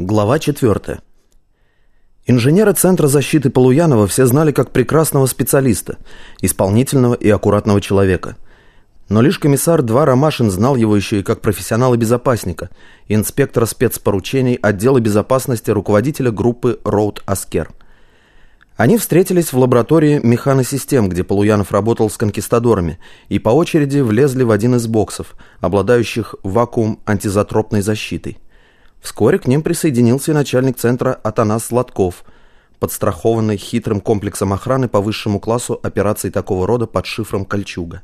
Глава 4. Инженеры Центра защиты Полуянова все знали как прекрасного специалиста, исполнительного и аккуратного человека. Но лишь комиссар Два Ромашин знал его еще и как профессионала-безопасника, инспектора спецпоручений отдела безопасности руководителя группы «Роуд Аскер». Они встретились в лаборатории механосистем, где Полуянов работал с конкистадорами, и по очереди влезли в один из боксов, обладающих вакуум-антизотропной защитой. Вскоре к ним присоединился начальник центра Атанас Сладков, подстрахованный хитрым комплексом охраны по высшему классу операций такого рода под шифром «Кольчуга».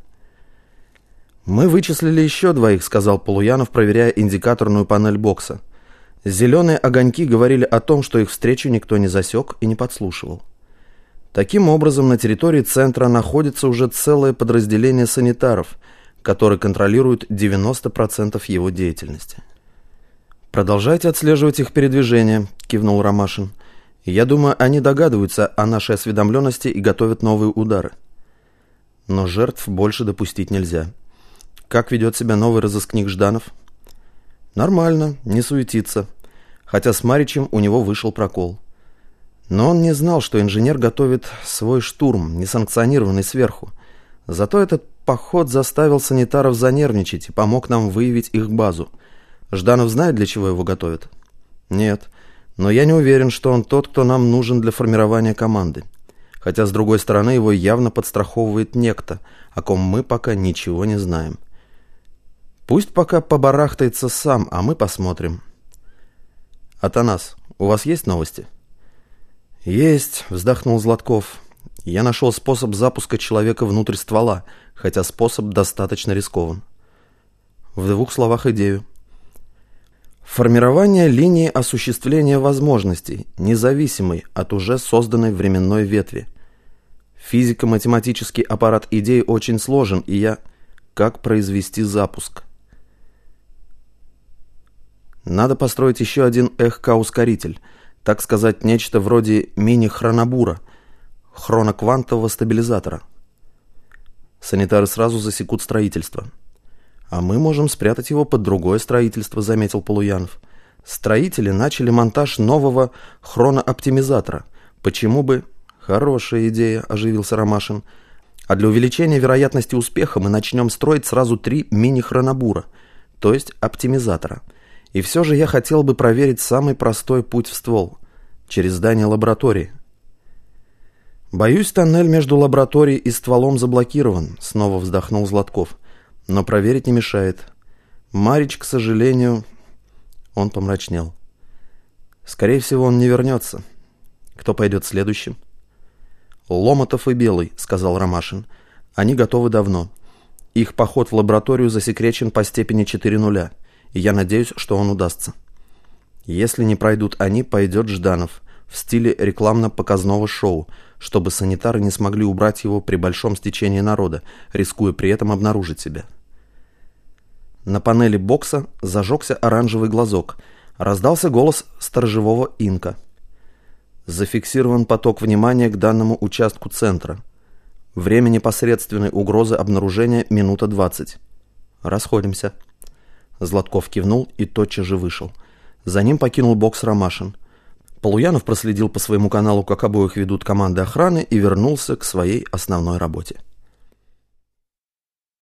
«Мы вычислили еще двоих», — сказал Полуянов, проверяя индикаторную панель бокса. Зеленые огоньки говорили о том, что их встречу никто не засек и не подслушивал. Таким образом, на территории центра находится уже целое подразделение санитаров, которые контролируют 90% его деятельности. «Продолжайте отслеживать их передвижение», — кивнул Ромашин. «Я думаю, они догадываются о нашей осведомленности и готовят новые удары. Но жертв больше допустить нельзя. Как ведет себя новый разыскник Жданов?» «Нормально, не суетится. Хотя с Маричем у него вышел прокол. Но он не знал, что инженер готовит свой штурм, несанкционированный сверху. Зато этот поход заставил санитаров занервничать и помог нам выявить их базу — Жданов знает, для чего его готовят? Нет. Но я не уверен, что он тот, кто нам нужен для формирования команды. Хотя, с другой стороны, его явно подстраховывает некто, о ком мы пока ничего не знаем. Пусть пока побарахтается сам, а мы посмотрим. Атанас, у вас есть новости? Есть, вздохнул Златков. Я нашел способ запуска человека внутрь ствола, хотя способ достаточно рискован. В двух словах идею. Формирование линии осуществления возможностей, независимой от уже созданной временной ветви. Физико-математический аппарат идей очень сложен, и я... Как произвести запуск? Надо построить еще один ЭХК-ускоритель, так сказать, нечто вроде мини-хронобура, хроноквантового стабилизатора. Санитары сразу засекут строительство. «А мы можем спрятать его под другое строительство», — заметил Полуянов. «Строители начали монтаж нового хронооптимизатора. Почему бы...» «Хорошая идея», — оживился Ромашин. «А для увеличения вероятности успеха мы начнем строить сразу три мини-хронобура, то есть оптимизатора. И все же я хотел бы проверить самый простой путь в ствол, через здание лаборатории». «Боюсь, тоннель между лабораторией и стволом заблокирован», — снова вздохнул Златков но проверить не мешает. Марич, к сожалению, он помрачнел. Скорее всего, он не вернется. Кто пойдет следующим? Ломотов и Белый, сказал Ромашин. Они готовы давно. Их поход в лабораторию засекречен по степени 4 нуля, и я надеюсь, что он удастся. Если не пройдут они, пойдет Жданов в стиле рекламно-показного шоу, чтобы санитары не смогли убрать его при большом стечении народа, рискуя при этом обнаружить себя. На панели бокса зажегся оранжевый глазок. Раздался голос сторожевого инка. Зафиксирован поток внимания к данному участку центра. Время непосредственной угрозы обнаружения минута двадцать. Расходимся. Златков кивнул и тотчас же вышел. За ним покинул бокс Ромашин. Полуянов проследил по своему каналу, как обоих ведут команды охраны, и вернулся к своей основной работе.